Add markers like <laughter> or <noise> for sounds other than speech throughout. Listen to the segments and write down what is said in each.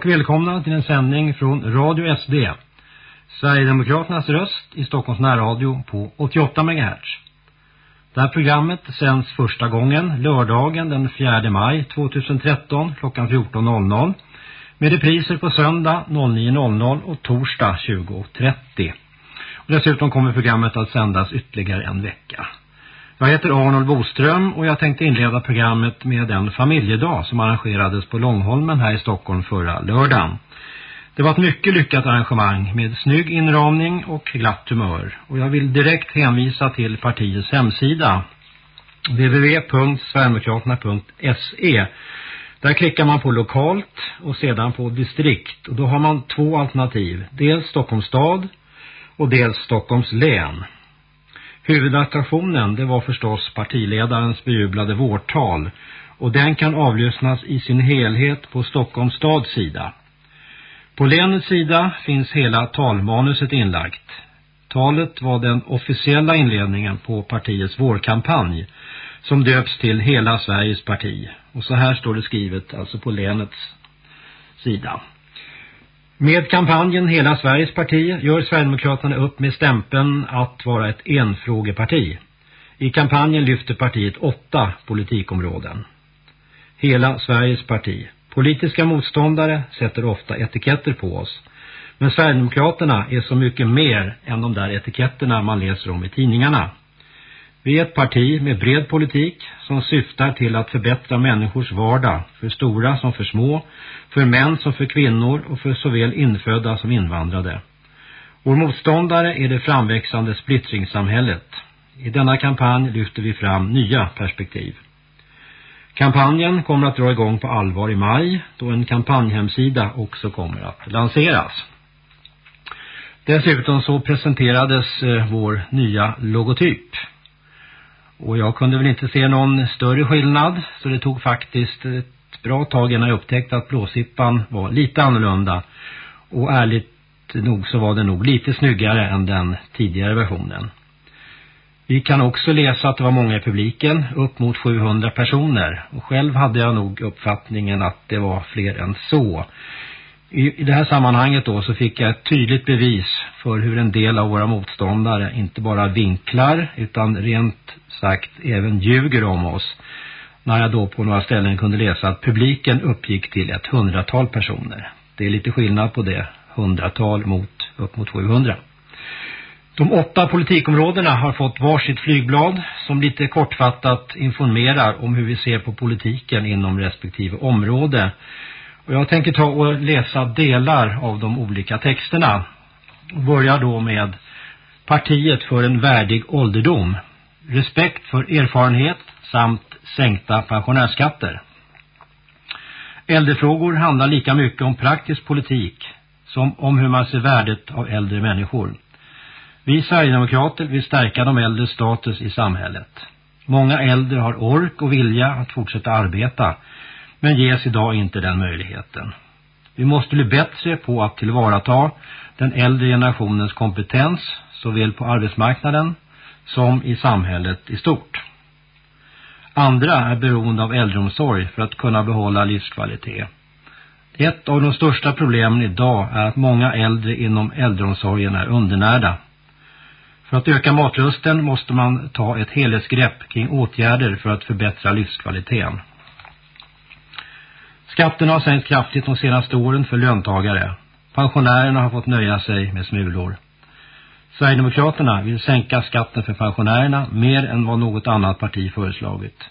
Och välkomna till en sändning från Radio SD. Sverigedemokraternas röst i Stockholms närradio på 88 MHz. Det här programmet sänds första gången lördagen den 4 maj 2013 klockan 14.00 med repriser på söndag 09.00 och torsdag 20.30. Dessutom kommer programmet att sändas ytterligare en vecka. Jag heter Arnold Boström och jag tänkte inleda programmet med den familjedag som arrangerades på Långholmen här i Stockholm förra lördagen. Det var ett mycket lyckat arrangemang med snygg inramning och glatt humör. Och jag vill direkt hänvisa till partiets hemsida www.sverigedemokraterna.se Där klickar man på lokalt och sedan på distrikt. Och då har man två alternativ. Dels Stockholms stad och dels Stockholms län. Huvudattraktionen det var förstås partiledarens bejublade vårtal och den kan avlyssnas i sin helhet på Stockholms stads sida. På länets sida finns hela talmanuset inlagt. Talet var den officiella inledningen på partiets vårkampanj som döps till Hela Sveriges parti. Och så här står det skrivet alltså på länets sida. Med kampanjen Hela Sveriges parti gör Sverigedemokraterna upp med stämpeln att vara ett enfrågeparti. I kampanjen lyfter partiet åtta politikområden. Hela Sveriges parti. Politiska motståndare sätter ofta etiketter på oss. Men Sverigedemokraterna är så mycket mer än de där etiketterna man läser om i tidningarna. Vi är ett parti med bred politik som syftar till att förbättra människors vardag, för stora som för små, för män som för kvinnor och för såväl infödda som invandrade. Vår motståndare är det framväxande splittringssamhället. I denna kampanj lyfter vi fram nya perspektiv. Kampanjen kommer att dra igång på allvar i maj då en kampanjhemsida också kommer att lanseras. Dessutom så presenterades eh, vår nya logotyp. Och jag kunde väl inte se någon större skillnad så det tog faktiskt ett bra tag innan jag upptäckte att blåsippan var lite annorlunda. Och ärligt nog så var den nog lite snyggare än den tidigare versionen. Vi kan också läsa att det var många i publiken, upp mot 700 personer. Och själv hade jag nog uppfattningen att det var fler än så. I, I det här sammanhanget då så fick jag ett tydligt bevis för hur en del av våra motståndare inte bara vinklar utan rent sagt även ljuger om oss. När jag då på några ställen kunde läsa att publiken uppgick till ett hundratal personer. Det är lite skillnad på det, hundratal mot upp mot 700. De åtta politikområdena har fått varsitt flygblad som lite kortfattat informerar om hur vi ser på politiken inom respektive område. Och jag tänker ta och läsa delar av de olika texterna. Och börjar då med Partiet för en värdig ålderdom. Respekt för erfarenhet samt sänkta pensionärskatter. Äldrefrågor handlar lika mycket om praktisk politik som om hur man ser värdet av äldre människor. Vi Sverigedemokrater vill stärka de äldres status i samhället. Många äldre har ork och vilja att fortsätta arbeta men ges idag inte den möjligheten. Vi måste bli bättre på att tillvarata den äldre generationens kompetens såväl på arbetsmarknaden som i samhället i stort. Andra är beroende av äldreomsorg för att kunna behålla livskvalitet. Ett av de största problemen idag är att många äldre inom äldreomsorgen är undernärda. För att öka matlusten måste man ta ett helhetsgrepp kring åtgärder för att förbättra livskvaliteten. Skatterna har sänkt kraftigt de senaste åren för löntagare. Pensionärerna har fått nöja sig med smulor. Sverigedemokraterna vill sänka skatten för pensionärerna mer än vad något annat parti föreslagit.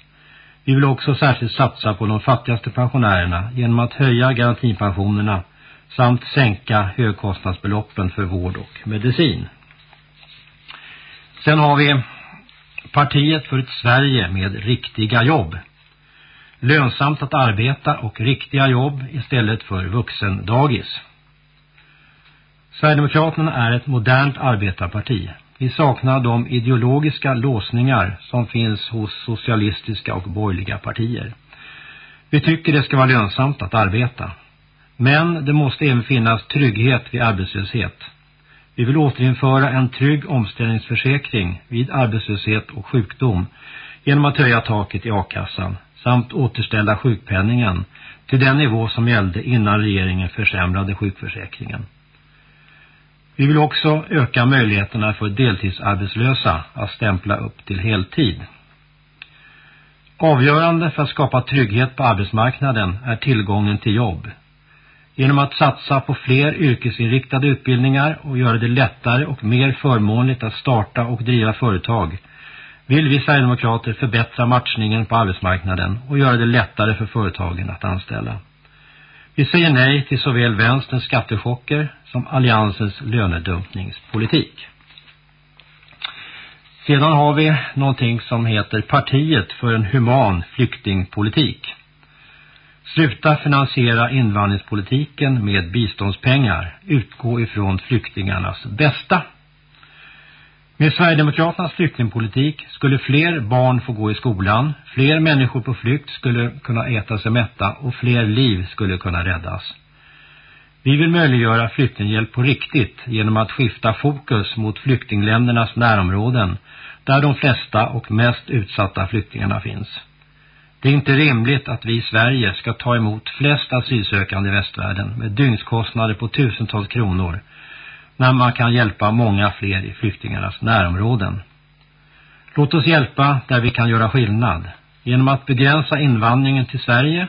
Vi vill också särskilt satsa på de fattigaste pensionärerna genom att höja garantipensionerna samt sänka högkostnadsbeloppen för vård och medicin. Sen har vi partiet för ett Sverige med riktiga jobb. Lönsamt att arbeta och riktiga jobb istället för vuxendagis. Sverigedemokraterna är ett modernt arbetarparti. Vi saknar de ideologiska låsningar som finns hos socialistiska och borgerliga partier. Vi tycker det ska vara lönsamt att arbeta. Men det måste även finnas trygghet vid arbetslöshet. Vi vill återinföra en trygg omställningsförsäkring vid arbetslöshet och sjukdom genom att höja taket i a-kassan samt återställa sjukpenningen till den nivå som gällde innan regeringen försämrade sjukförsäkringen. Vi vill också öka möjligheterna för deltidsarbetslösa att stämpla upp till heltid. Avgörande för att skapa trygghet på arbetsmarknaden är tillgången till jobb. Genom att satsa på fler yrkesinriktade utbildningar och göra det lättare och mer förmånligt att starta och driva företag vill vi Sverigedemokrater förbättra matchningen på arbetsmarknaden och göra det lättare för företagen att anställa. Vi säger nej till såväl vänsterns skattechocker som alliansens lönedumpningspolitik. Sedan har vi någonting som heter Partiet för en human flyktingpolitik. Sluta finansiera invandringspolitiken med biståndspengar. Utgå ifrån flyktingarnas bästa. Med Sverigedemokraternas flyktingpolitik skulle fler barn få gå i skolan, fler människor på flykt skulle kunna äta sig mätta och fler liv skulle kunna räddas. Vi vill möjliggöra flyktinghjälp på riktigt genom att skifta fokus mot flyktingländernas närområden där de flesta och mest utsatta flyktingarna finns. Det är inte rimligt att vi i Sverige ska ta emot flest asylsökande i västvärlden med dygnskostnader på tusentals kronor när man kan hjälpa många fler i flyktingarnas närområden. Låt oss hjälpa där vi kan göra skillnad. Genom att begränsa invandringen till Sverige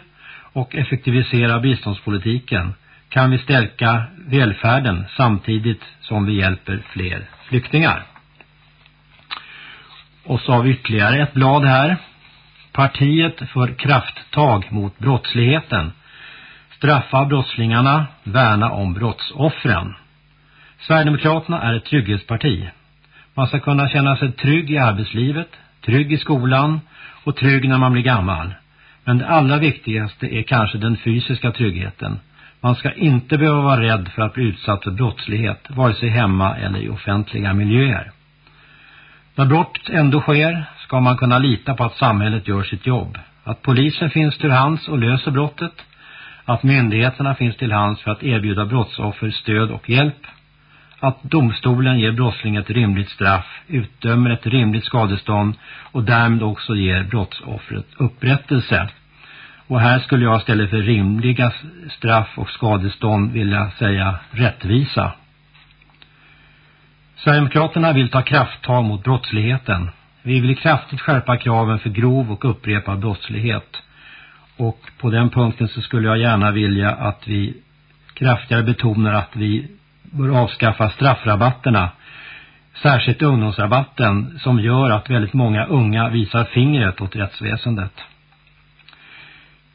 och effektivisera biståndspolitiken kan vi stärka välfärden samtidigt som vi hjälper fler flyktingar. Och så har vi ytterligare ett blad här. Partiet för krafttag mot brottsligheten. Straffa brottslingarna, värna om brottsoffren. Sverigedemokraterna är ett trygghetsparti. Man ska kunna känna sig trygg i arbetslivet, trygg i skolan och trygg när man blir gammal. Men det allra viktigaste är kanske den fysiska tryggheten. Man ska inte behöva vara rädd för att bli utsatt för brottslighet, vare sig hemma eller i offentliga miljöer. När brott ändå sker ska man kunna lita på att samhället gör sitt jobb. Att polisen finns till hands och löser brottet. Att myndigheterna finns till hands för att erbjuda brottsoffer stöd och hjälp. Att domstolen ger brottslingen ett rimligt straff, utdömer ett rimligt skadestånd och därmed också ger brottsoffret upprättelse. Och här skulle jag istället för rimliga straff och skadestånd vilja säga rättvisa. Sverigedemokraterna vill ta krafttag mot brottsligheten. Vi vill kraftigt skärpa kraven för grov och upprepad brottslighet. Och på den punkten så skulle jag gärna vilja att vi kraftigare betonar att vi bör avskaffa straffrabatterna. Särskilt ungdomsrabatten som gör att väldigt många unga visar fingret åt rättsväsendet.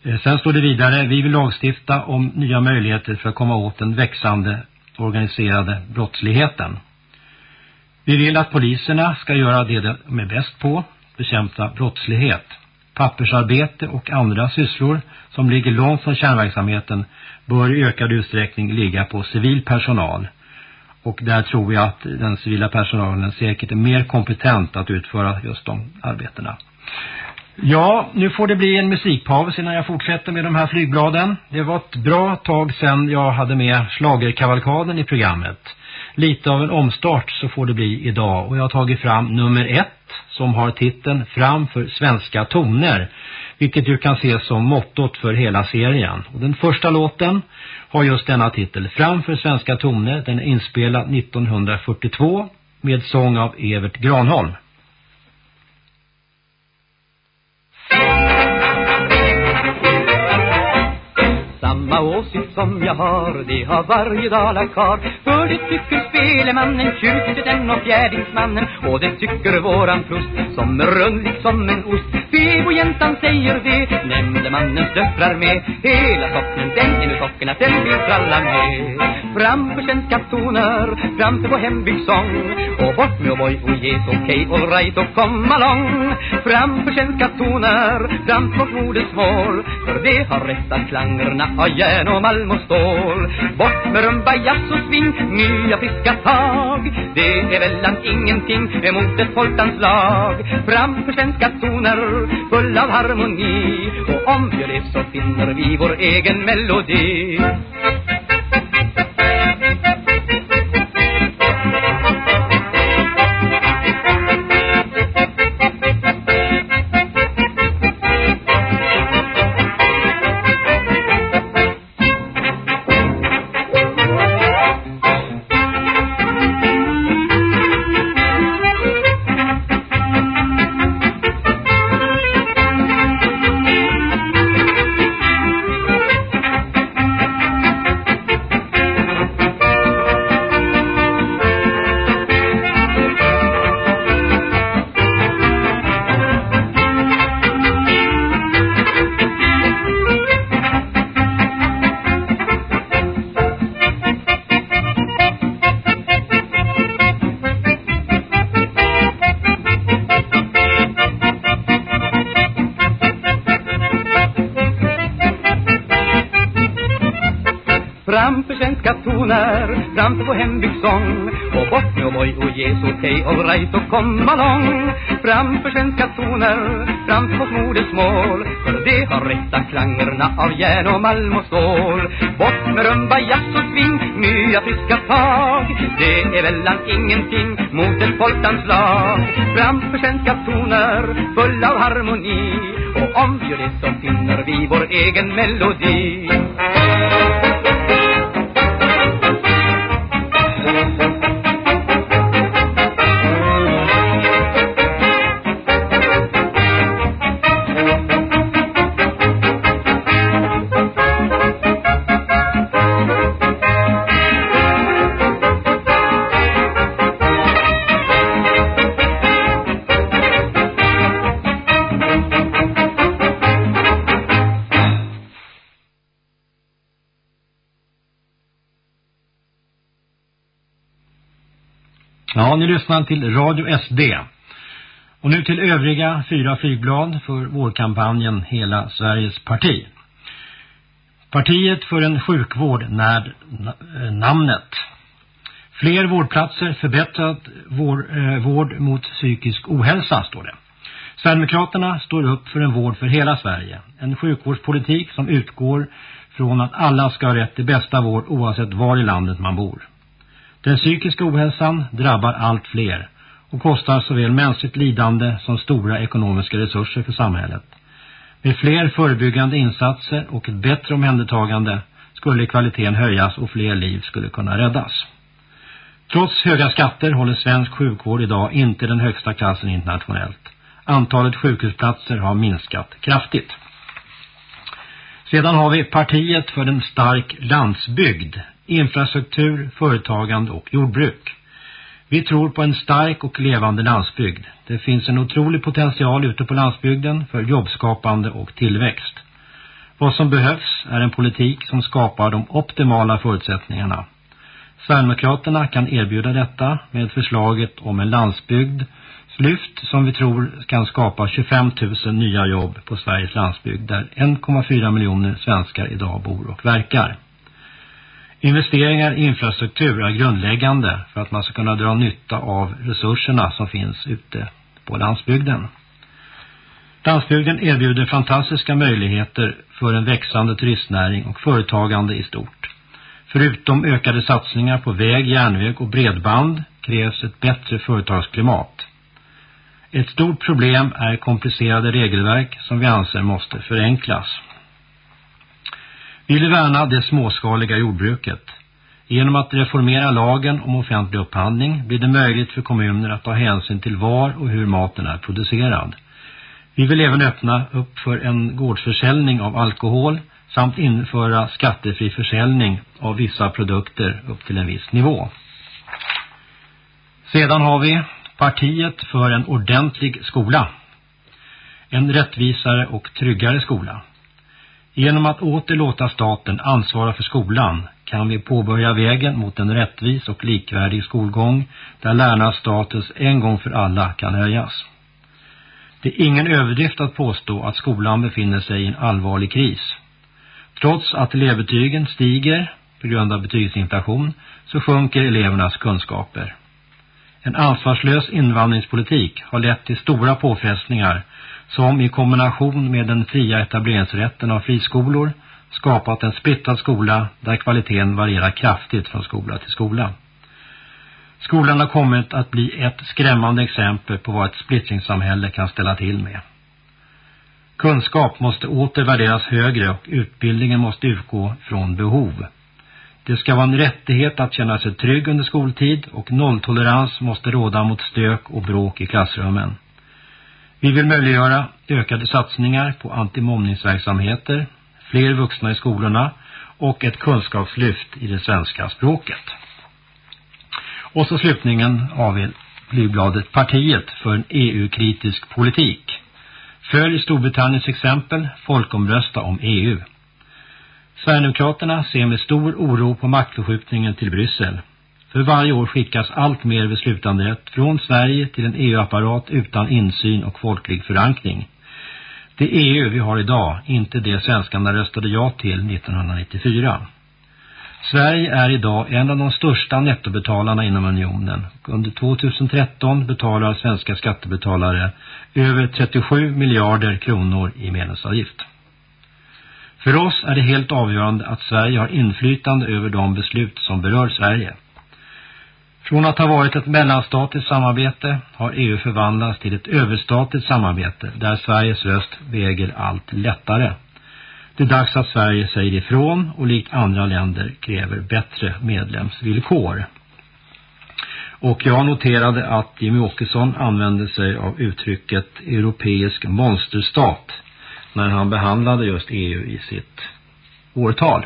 Eh, sen står det vidare, vi vill lagstifta om nya möjligheter för att komma åt den växande organiserade brottsligheten. Vi vill att poliserna ska göra det de är bäst på, bekämpa brottslighet. Pappersarbete och andra sysslor som ligger långt från kärnverksamheten bör i ökad utsträckning ligga på civil personal. Och där tror jag att den civila personalen säkert är mer kompetent att utföra just de arbetena. Ja, nu får det bli en musikpaus innan jag fortsätter med de här flygbladen. Det var ett bra tag sedan jag hade med slagerkavalkaden i programmet lite av en omstart så får det bli idag. Och jag har tagit fram nummer ett som har titeln Framför svenska toner. Vilket du kan se som mottot för hela serien. Och den första låten har just denna titel Framför svenska toner. Den är inspelad 1942 med sång av Evert Granholm. Samma åsikt som jag har, det har varje dalakar För det tycker spelemannen, kyrkten och fjärdingsmannen Och det tycker våran prost, som är rundlig som en ost. Febojäntan säger det, nämndemannens döttrar med. Hela socknen, den är nu socken att den vill tralla med. Framför svenska toner, framför vår hembygdsång. Och bort med O'boy och yes, okej, okay, alright och kom along. Framför svenska toner, framför vårt modersmål För det har rättat klangerna har av järn och malm och stål. Bort med rumba, jazz och swing, nya friska tag. Det är väl ingenting emot ett folkdanslag Framför svenska toner, full av harmoni. Och om vi gör det så finner vi vår egen melodi. På hembygdssång Och bort med O'boy och yes, okej, okay, alright och kom along. Framför svenska toner, framför vårt modersmål. För det har rätta klangerna av järn och malm och stål. Bort med rumba, jazz och swing, nya friska tag. Det är vällan ingenting mot ett folkdanslag. Framför svenska toner, fulla av harmoni. Och om vi gör det så finner vi vår egen melodi. Ja, ni lyssnar till Radio SD. Och nu till övriga fyra flygblad för vårkampanjen Hela Sveriges parti. Partiet för en sjukvård när eh, namnet. Fler vårdplatser, förbättrad vår, eh, vård mot psykisk ohälsa, står det. Sverigedemokraterna står upp för en vård för hela Sverige. En sjukvårdspolitik som utgår från att alla ska ha rätt till bästa vård oavsett var i landet man bor. Den psykiska ohälsan drabbar allt fler och kostar såväl mänskligt lidande som stora ekonomiska resurser för samhället. Med fler förebyggande insatser och ett bättre omhändertagande skulle kvaliteten höjas och fler liv skulle kunna räddas. Trots höga skatter håller svensk sjukvård idag inte den högsta klassen internationellt. Antalet sjukhusplatser har minskat kraftigt. Sedan har vi partiet för en stark landsbygd infrastruktur, företagande och jordbruk. Vi tror på en stark och levande landsbygd. Det finns en otrolig potential ute på landsbygden för jobbskapande och tillväxt. Vad som behövs är en politik som skapar de optimala förutsättningarna. Sverigedemokraterna kan erbjuda detta med förslaget om en landsbygdslyft som vi tror kan skapa 25 000 nya jobb på Sveriges landsbygd där 1,4 miljoner svenskar idag bor och verkar. Investeringar i infrastruktur är grundläggande för att man ska kunna dra nytta av resurserna som finns ute på landsbygden. Landsbygden erbjuder fantastiska möjligheter för en växande turistnäring och företagande i stort. Förutom ökade satsningar på väg, järnväg och bredband krävs ett bättre företagsklimat. Ett stort problem är komplicerade regelverk som vi anser måste förenklas. Vi vill värna det småskaliga jordbruket. Genom att reformera lagen om offentlig upphandling blir det möjligt för kommuner att ta hänsyn till var och hur maten är producerad. Vi vill även öppna upp för en gårdsförsäljning av alkohol samt införa skattefri försäljning av vissa produkter upp till en viss nivå. Sedan har vi partiet för en ordentlig skola. En rättvisare och tryggare skola. Genom att åter låta staten ansvara för skolan kan vi påbörja vägen mot en rättvis och likvärdig skolgång där lärarnas status en gång för alla kan höjas. Det är ingen överdrift att påstå att skolan befinner sig i en allvarlig kris. Trots att elevbetygen stiger på grund av betygsinflation så sjunker elevernas kunskaper. En ansvarslös invandringspolitik har lett till stora påfrestningar som i kombination med den fria etableringsrätten av friskolor skapat en splittrad skola där kvaliteten varierar kraftigt från skola till skola. Skolan har kommit att bli ett skrämmande exempel på vad ett splittringssamhälle kan ställa till med. Kunskap måste åter värderas högre och utbildningen måste utgå från behov. Det ska vara en rättighet att känna sig trygg under skoltid och nolltolerans måste råda mot stök och bråk i klassrummen. Vi vill möjliggöra ökade satsningar på antimomningsverksamheter, fler vuxna i skolorna och ett kunskapslyft i det svenska språket. Och så slutningen av flygbladet Partiet för en EU-kritisk politik. Följ Storbritanniens exempel, folkomrösta om EU. Sverigedemokraterna ser med stor oro på maktförskjutningen till Bryssel. För varje år skickas allt mer beslutanderätt från Sverige till en EU-apparat utan insyn och folklig förankring. Det EU vi har idag, inte det svenskarna röstade ja till 1994. Sverige är idag en av de största nettobetalarna inom unionen. Under 2013 betalar svenska skattebetalare över 37 miljarder kronor i medlemsavgift. För oss är det helt avgörande att Sverige har inflytande över de beslut som berör Sverige. Från att ha varit ett mellanstatligt samarbete har EU förvandlats till ett överstatligt samarbete där Sveriges röst väger allt lättare. Det är dags att Sverige säger ifrån och likt andra länder kräver bättre medlemsvillkor. Och jag noterade att Jimmy Åkesson använde sig av uttrycket europeisk monsterstat när han behandlade just EU i sitt årtal.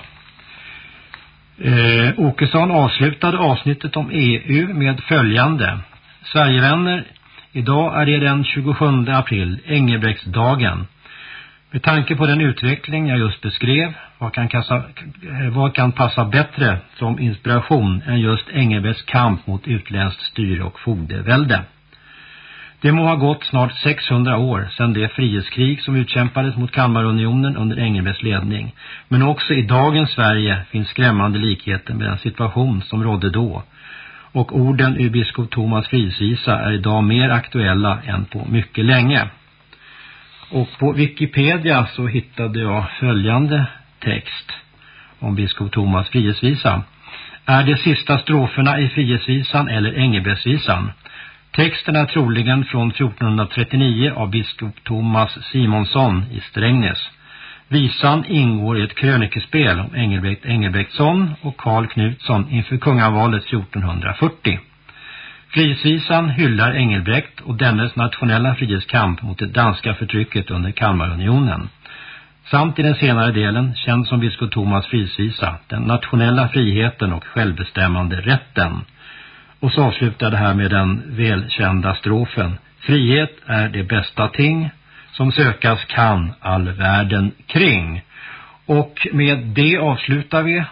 Eh, Åkesson avslutade avsnittet om EU med följande. Sverigevänner, idag är det den 27 april, Engelbrektsdagen. Med tanke på den utveckling jag just beskrev, vad kan, kassa, eh, vad kan passa bättre som inspiration än just Engelbrekts kamp mot utländskt styre och fogdevälde? Det må ha gått snart 600 år sedan det frihetskrig som utkämpades mot Kalmarunionen under Engelbrekts ledning. Men också i dagens Sverige finns skrämmande likheter med den situation som rådde då. Och orden ur biskop Thomas Fridsvisa är idag mer aktuella än på mycket länge. Och på Wikipedia så hittade jag följande text om biskop Thomas Frihetsvisa. Är det sista stroferna i Frihetsvisan eller Engelbrektsvisan? Texten är troligen från 1439 av biskop Thomas Simonsson i Strängnäs. Visan ingår i ett krönikespel om Engelbrekt Engelbrektsson och Karl Knutsson inför kungavalet 1440. Frihetsvisan hyllar Engelbrekt och dennes nationella frihetskamp mot det danska förtrycket under Kalmarunionen. Samt i den senare delen, känd som biskop Thomas frihetsvisa, den nationella friheten och självbestämmande rätten. Och så avslutar det här med den välkända strofen. Frihet är det bästa ting som sökas kan all världen kring. Och med det avslutar vi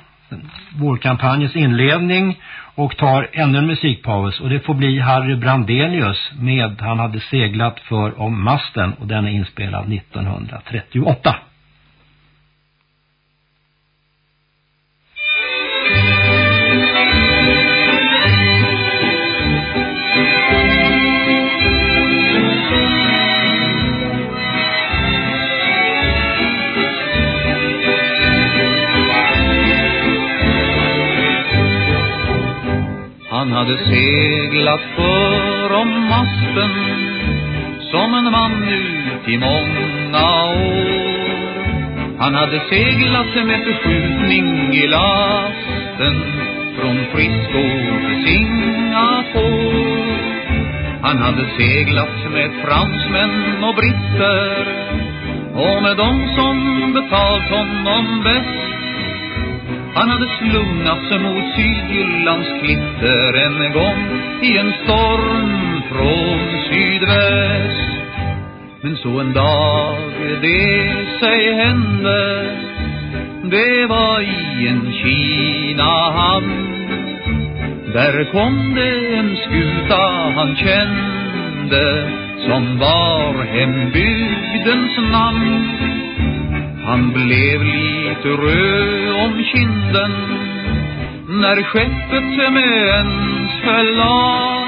vårkampanjens inledning och tar ännu en musikpaus och det får bli Harry Brandelius med Han hade seglat för om masten och den är inspelad 1938. Hade seglat för om masten som en man ut i många år. Han hade seglat med förskjutning i lasten från Frisco till Singapore. Han hade seglat med fransmän och britter och med dem som betalt honom bäst han hade slungats mot Sydjyllands klitter en gång i en storm från sydväst. Men så en dag det sig hände, det var i en Kina-hamn. Där kom det en skuta han kände som var hembygdens namn. Han blev lite röd om kinden när skeppet med ens föll av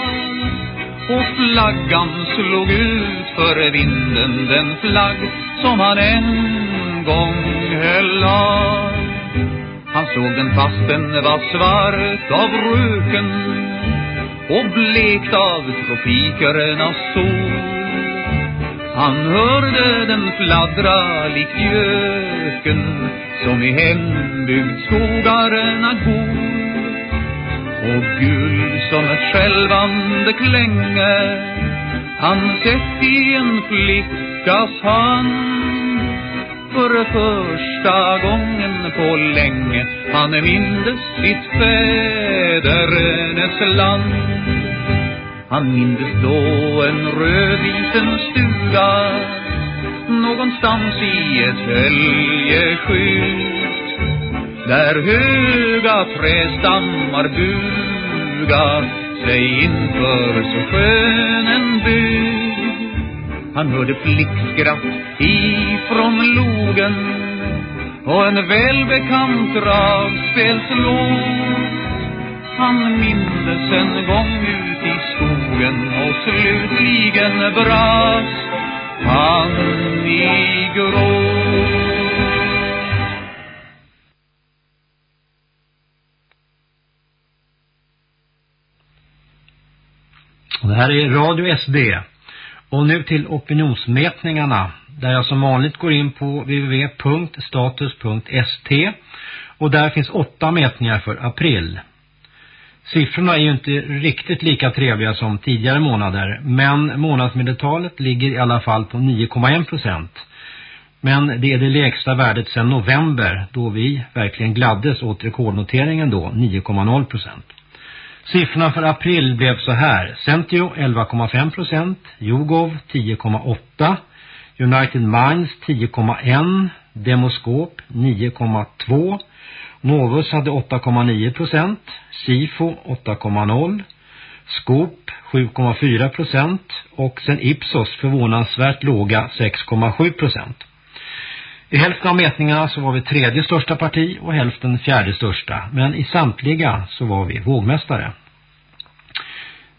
och flaggan slog ut för vinden den flagg som han en gång höll av. Han såg den fast den var svart av röken och blekt av tropikernas sol. Han hörde den fladdra likt göken som i hembygdsskogarna går. Och gul som ett skälvande klänge han sett i en flickas hand. För första gången på länge han mindes sitt fädernes land. Han mindes då en stuga någonstans i ett höljeskjut där höga trästammar buga sig inför så skön en bygd. Han hörde flickskratt ifrån logen och en välbekant dragspelslåt. Han mindes en gång ut i skogen och slutligen brast han i gråt. Det här är Radio SD. Och nu till opinionsmätningarna där jag som vanligt går in på www.status.st och där finns åtta mätningar för april. Siffrorna är ju inte riktigt lika trevliga som tidigare månader men månadsmedeltalet ligger i alla fall på 9,1 procent. Men det är det lägsta värdet sedan november då vi verkligen gladdes åt rekordnoteringen då, 9,0 procent. Siffrorna för april blev så här. Centio 11,5 procent, Jugov 10,8, United Minds 10,1, Demoskop 9,2, Novus hade 8,9 procent, Sifo 8,0, Skop 7,4 procent och sen Ipsos förvånansvärt låga 6,7 procent. I hälften av mätningarna så var vi tredje största parti och hälften fjärde största. Men i samtliga så var vi vågmästare.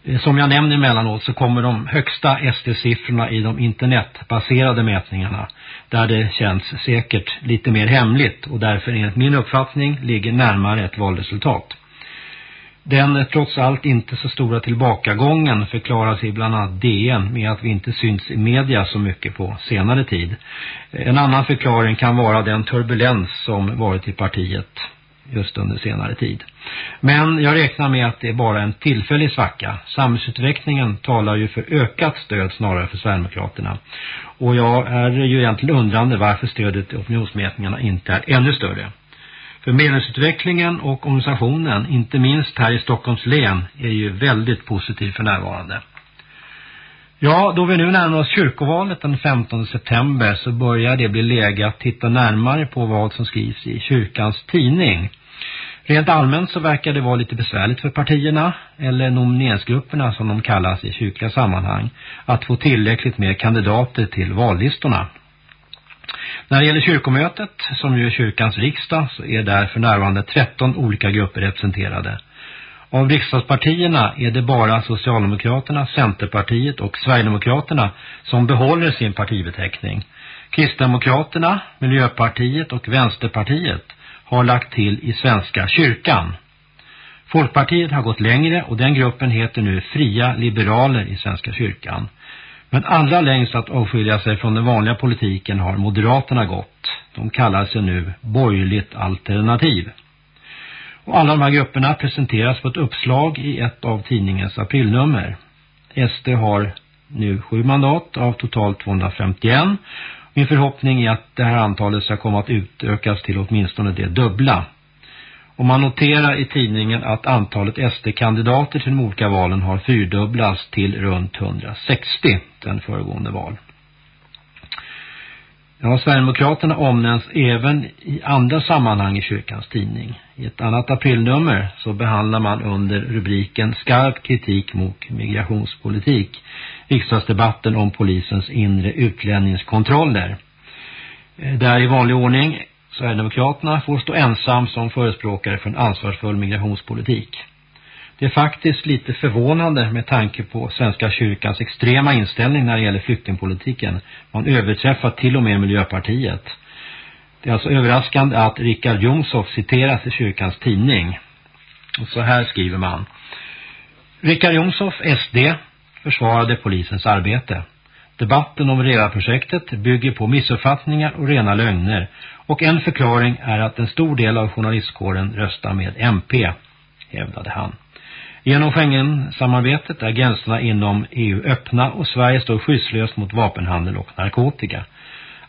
Eh, som jag nämner emellanåt så kommer de högsta SD-siffrorna i de internetbaserade mätningarna. Där det känns säkert lite mer hemligt och därför enligt min uppfattning ligger närmare ett valresultat. Den eh, trots allt inte så stora tillbakagången förklaras i bland annat DN med att vi inte syns i media så mycket på senare tid. En annan förklaring kan vara den turbulens som varit i partiet just under senare tid. Men jag räknar med att det är bara en tillfällig svacka. Samhällsutvecklingen talar ju för ökat stöd snarare för Sverigedemokraterna. Och jag är ju egentligen undrande varför stödet i opinionsmätningarna inte är ännu större. För medlemsutvecklingen och organisationen, inte minst här i Stockholms län, är ju väldigt positiv för närvarande. Ja, då vi nu närmar oss kyrkovalet den 15 september så börjar det bli läge att titta närmare på vad som skrivs i kyrkans tidning. Rent allmänt så verkar det vara lite besvärligt för partierna, eller nomineringsgrupperna som de kallas i kyrkliga sammanhang, att få tillräckligt med kandidater till vallistorna. När det gäller kyrkomötet, som ju är kyrkans riksdag, så är där för närvarande 13 olika grupper representerade. Av riksdagspartierna är det bara Socialdemokraterna, Centerpartiet och Sverigedemokraterna som behåller sin partibeteckning. Kristdemokraterna, Miljöpartiet och Vänsterpartiet har lagt till i Svenska kyrkan. Folkpartiet har gått längre och den gruppen heter nu Fria Liberaler i Svenska kyrkan. Men allra längst att avskilja sig från den vanliga politiken har Moderaterna gått. De kallar sig nu Borgerligt alternativ. Och alla de här grupperna presenteras på ett uppslag i ett av tidningens aprilnummer. SD har nu sju mandat av totalt 251. Min förhoppning är att det här antalet ska komma att utökas till åtminstone det dubbla. Och man noterar i tidningen att antalet SD-kandidater till de olika valen har fyrdubblats till runt 160 den föregående val. Ja, Sverigedemokraterna omnämns även i andra sammanhang i kyrkans tidning. I ett annat aprilnummer så behandlar man under rubriken Skarp kritik mot migrationspolitik riksdagsdebatten om polisens inre utlänningskontroller. Eh, där i vanlig ordning Sverigedemokraterna får stå ensam som förespråkare för en ansvarsfull migrationspolitik. Det är faktiskt lite förvånande med tanke på Svenska kyrkans extrema inställning när det gäller flyktingpolitiken. Man överträffar till och med Miljöpartiet. Det är alltså överraskande att Richard Jomshoff citeras i kyrkans tidning. Och så här skriver man. Richard Jomshoff, SD, försvarade polisens arbete. Debatten om REVA-projektet bygger på missuppfattningar och rena lögner och en förklaring är att en stor del av journalistkåren röstar med MP, hävdade han. Genom Schengen-samarbetet är gränserna inom EU öppna och Sverige står skyddslöst mot vapenhandel och narkotika.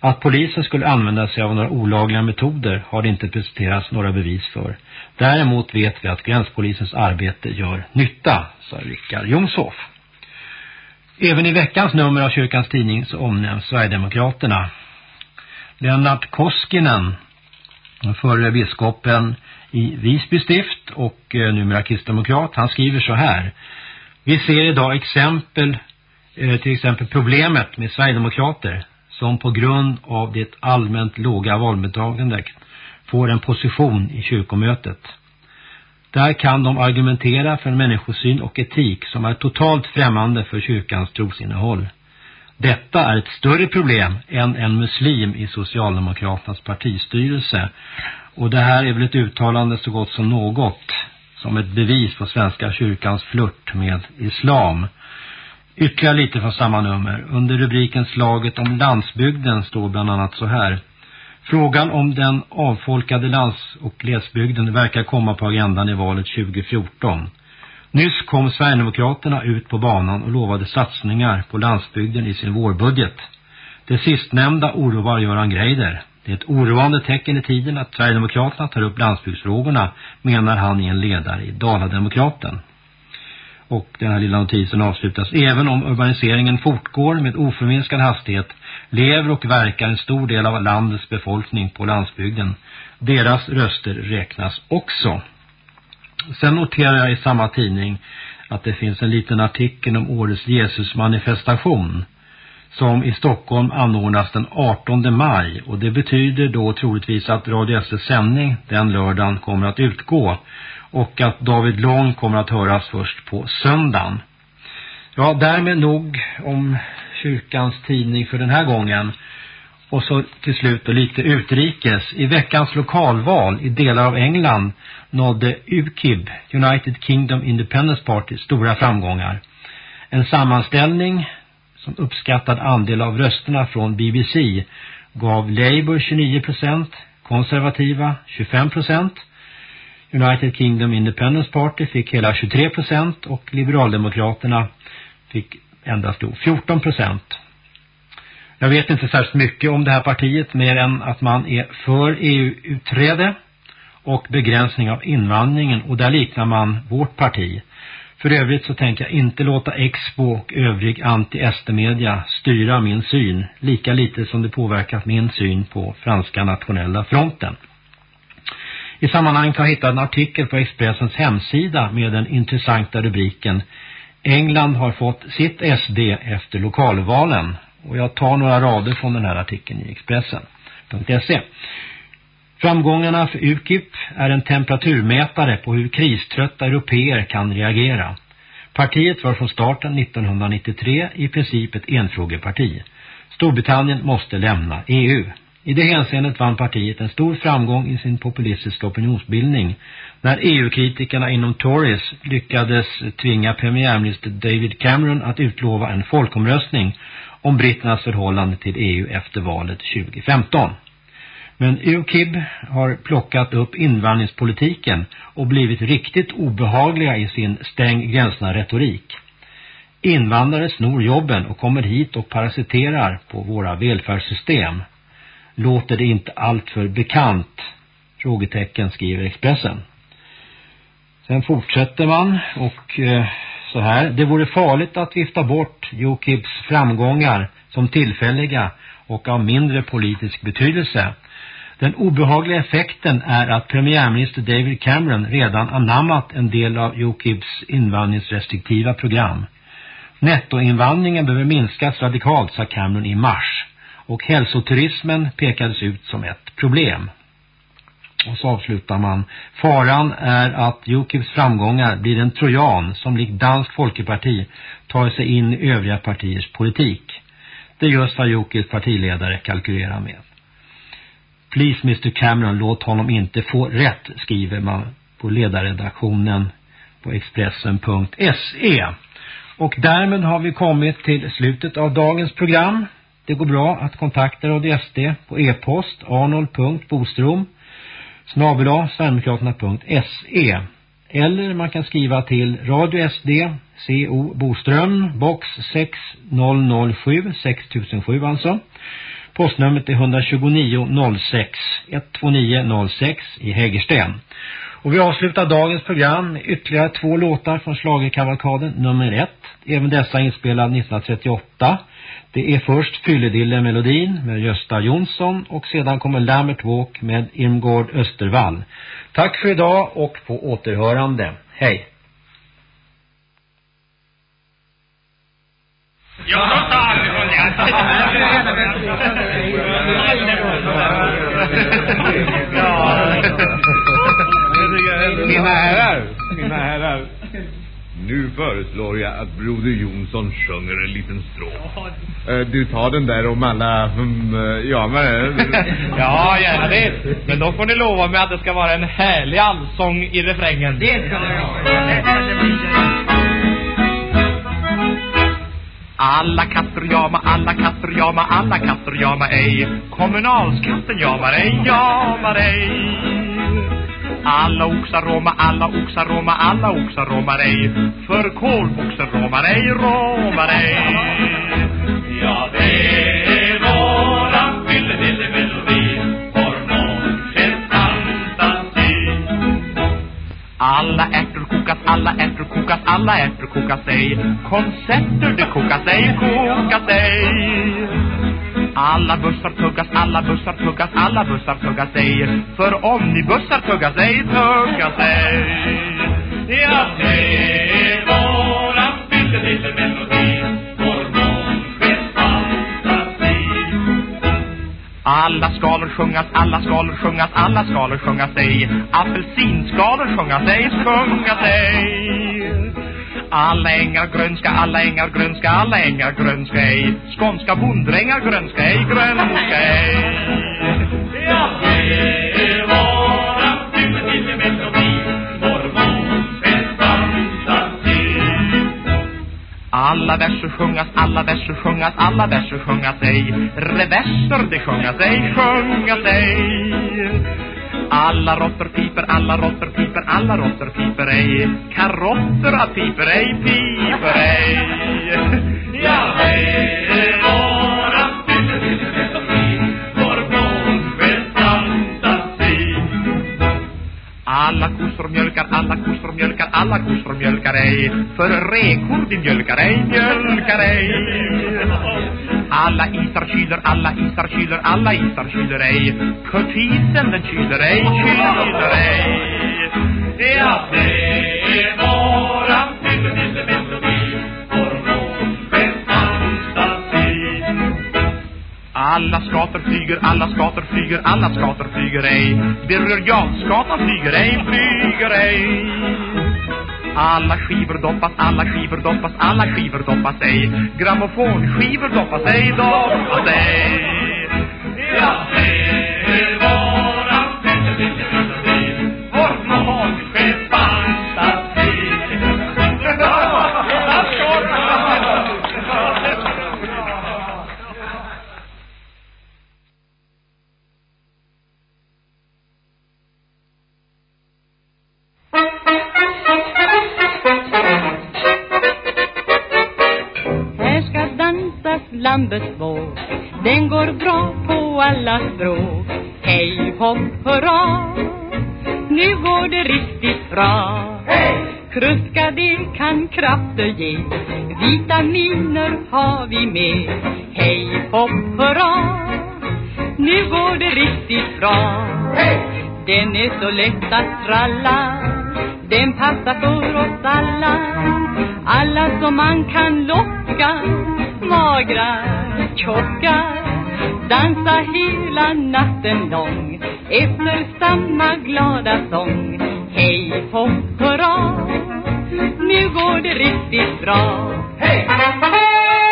Att polisen skulle använda sig av några olagliga metoder har det inte presenterats några bevis för. Däremot vet vi att gränspolisens arbete gör nytta, sa Rickard Jomshoff. Även i veckans nummer av kyrkans tidning så omnämns Sverigedemokraterna. Lennart Koskinen, förre biskopen i Visby stift och eh, numera kristdemokrat, han skriver så här. Vi ser idag exempel, eh, till exempel problemet med Sverigedemokrater. som på grund av det allmänt låga valmottagandet får en position i kyrkomötet. Där kan de argumentera för en människosyn och etik som är totalt främmande för kyrkans trosinnehåll. Detta är ett större problem än en muslim i Socialdemokraternas partistyrelse. Och det här är väl ett uttalande så gott som något som ett bevis på Svenska kyrkans flört med islam. Ytterligare lite från samma nummer. Under rubriken Slaget om landsbygden står bland annat så här. Frågan om den avfolkade lands- och glesbygden verkar komma på agendan i valet 2014. Nyss kom Sverigedemokraterna ut på banan och lovade satsningar på landsbygden i sin vårbudget. Det sistnämnda oroar Göran Greider. Det är ett oroande tecken i tiden att Sverigedemokraterna tar upp landsbygdsfrågorna, menar han i en ledare i Dalademokraten. Och den här lilla notisen avslutas. Även om urbaniseringen fortgår med oförminskad hastighet lever och verkar en stor del av landets befolkning på landsbygden. Deras röster räknas också. Sen noterar jag i samma tidning att det finns en liten artikel om årets Jesusmanifestation som i Stockholm anordnas den 18 maj och det betyder då troligtvis att Radio SS sändning den lördagen kommer att utgå och att David Lång kommer att höras först på söndagen. Ja, därmed nog om kyrkans tidning för den här gången. Och så till slut och lite utrikes. I veckans lokalval i delar av England nådde UKIB, United Kingdom Independence Party, stora framgångar. En sammanställning som uppskattad andel av rösterna från BBC gav Labour 29%, konservativa 25%, United Kingdom Independence Party fick hela 23% och Liberaldemokraterna fick endast då 14%. Jag vet inte särskilt mycket om det här partiet mer än att man är för EU-utträde och begränsning av invandringen och där liknar man vårt parti. För övrigt så tänker jag inte låta Expo och övrig anti-SD-media styra min syn, lika lite som det påverkat min syn på franska nationella fronten. I sammanhanget har jag hittat en artikel på Expressens hemsida med den intressanta rubriken England har fått sitt SD efter lokalvalen. Och jag tar några rader från den här artikeln i Expressen.se. Framgångarna för UKIP är en temperaturmätare på hur kriströtta europeer kan reagera. Partiet var från starten 1993 i princip ett enfrågeparti. Storbritannien måste lämna EU. I det hänseendet vann partiet en stor framgång i sin populistiska opinionsbildning när EU-kritikerna inom Tories lyckades tvinga premiärminister David Cameron att utlova en folkomröstning om britternas förhållande till EU efter valet 2015. Men UKIB har plockat upp invandringspolitiken och blivit riktigt obehagliga i sin stäng gränserna retorik. Invandrare snor jobben och kommer hit och parasiterar på våra välfärdssystem. Låter det inte allt för bekant? Frågetecken skriver Expressen. Sen fortsätter man och eh, så här. Det vore farligt att vifta bort UKIPs framgångar som tillfälliga och av mindre politisk betydelse. Den obehagliga effekten är att premiärminister David Cameron redan anammat en del av UKIPs invandringsrestriktiva program. Nettoinvandringen behöver minskas radikalt, sa Cameron i mars. Och hälsoturismen pekades ut som ett problem. Och så avslutar man. Faran är att UKIPs framgångar blir en trojan som likt Dansk Folkeparti tar sig in i övriga partiers politik. Det är just vad UKIPs partiledare kalkylerar med. Please Mr Cameron, låt honom inte få rätt, skriver man på ledarredaktionen på Expressen.se. Och därmed har vi kommit till slutet av dagens program. Det går bra att kontakta Radio SD på e-post arnold.bostrom snabela sverigedemokraterna.se eller man kan skriva till Radio SD CO Boström box 6007 6007 alltså. Postnumret är 12906 12906 i Hägersten och vi avslutar dagens program ytterligare två låtar från Slagerkavalkaden nummer ett även dessa inspelade 1938 det är först Fylledille-melodin med Gösta Jonsson och sedan kommer Lambert Walk med Irmgård Östervall. Tack för idag och på återhörande. Hej! Jag <laughs> Mina herrar, mina herrar. <laughs> Nu föreslår jag att Broder Jonsson sjunger en liten strof. Eh, Du tar den där om alla, um, ja men... <laughs> Ja, gärna det. Men då får ni lova mig att det ska vara en härlig allsång i refrängen. Det ska Alla katter jama, alla katter jama, alla katter jama ej. Kommunalskatten jamar ej, jamar ej. Alla oxar roma, alla oxar roma, alla oxar romar ej. För kolboxen romar ej, romar ej. Ja, det är våran fylle-dille-melodi för norrskens. Alla ärtor kokas, alla ärtor kokas, alla ärtor kokas ej. Konserter det kokas ej, kokas ej. Alla bussar tuggas, alla bussar tuggas, alla bussar tuggas ej. För om ni bussar tuggas ej, tuggas ej. Ja, det är våran fylle-dille-melodi vår norrskens fantasi. Alla skalor sjungas, alla skalor sjungas, alla skalor sjungas ej. Apelsinskalor sjungas ej, sjungas ej. Alla ängar grönska, alla ängar grönska, alla ängar grönska ej. Skånska bonddrängar grönska ej, grönska ej. Ja, det är våran fylle-dille-melodi, vår norrskens fantasi. Alla verser sjungas, alla verser sjungas, alla verser sjungas ej. Reverser det sjungas ej, sjungas ej. Alla råttor piper, alla råttor piper, alla råttor piper ej. Karotterna piper ej, piper ej. Ja, det är våran vår fantasi. Alla kossor mjölkar, alla kossor mjölkar, alla kossor mjölkar ej. För rekord de mjölkar ej, mjölkar ej. Alla isar kyler, alla isar kyler, alla isar kyler ej. Kurtisen den kyler ej, kyler ej. Ja, det är våran fylle-dille-melodi, vår fantasi. Alla skator flyger, alla skator flyger, alla skator flyger ej. Birger Jarlsgatan flyger ej, flyger ej. Alla skivor doppas, alla skivor doppas, alla skivor doppas ej. Grammofonskivor doppas ej, doppas ej. Ja, det lambets våg Den går bra på alla språk. Hej hopp hurra. Nu går det riktigt bra. Kruska det kan krafter ge. Vitaminer har vi med. Hej hopp hurra. Nu går det riktigt bra. Den är så lätt att tralla. Den passar för oss alla. Alla som man kan locka Magra, tjocka Dansa hela natten lång. Efter samma glada sång. Hej hopp hurra Nu går det riktigt bra. Hej!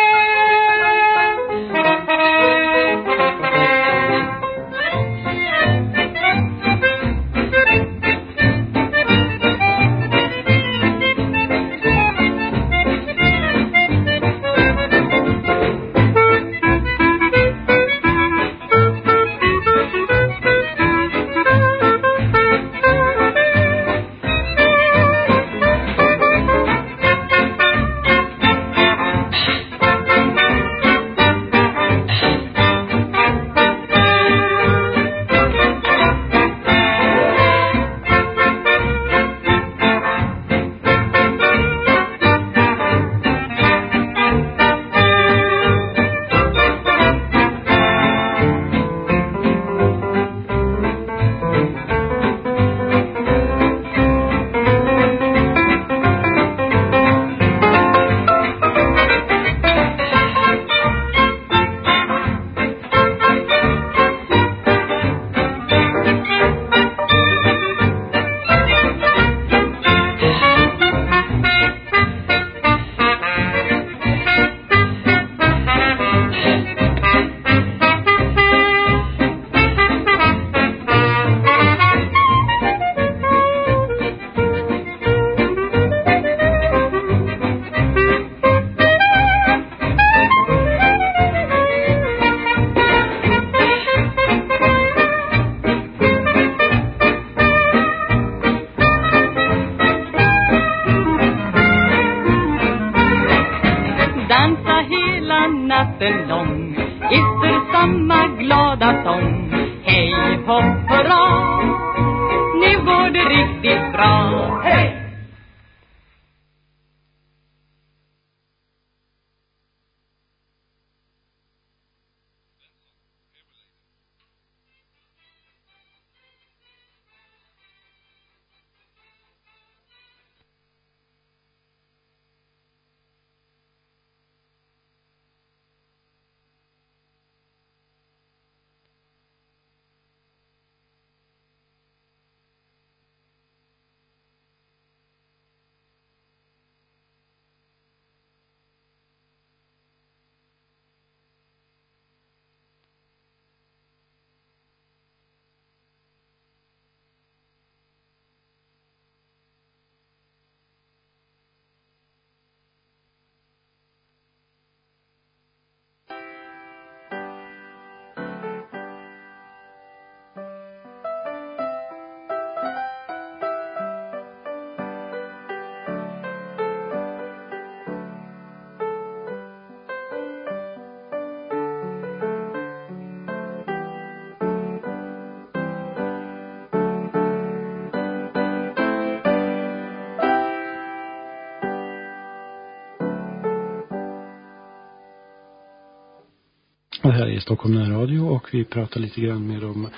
Och här är Stockholm närradio och vi pratar lite grann med dem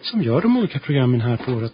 som gör de olika programmen här på vårt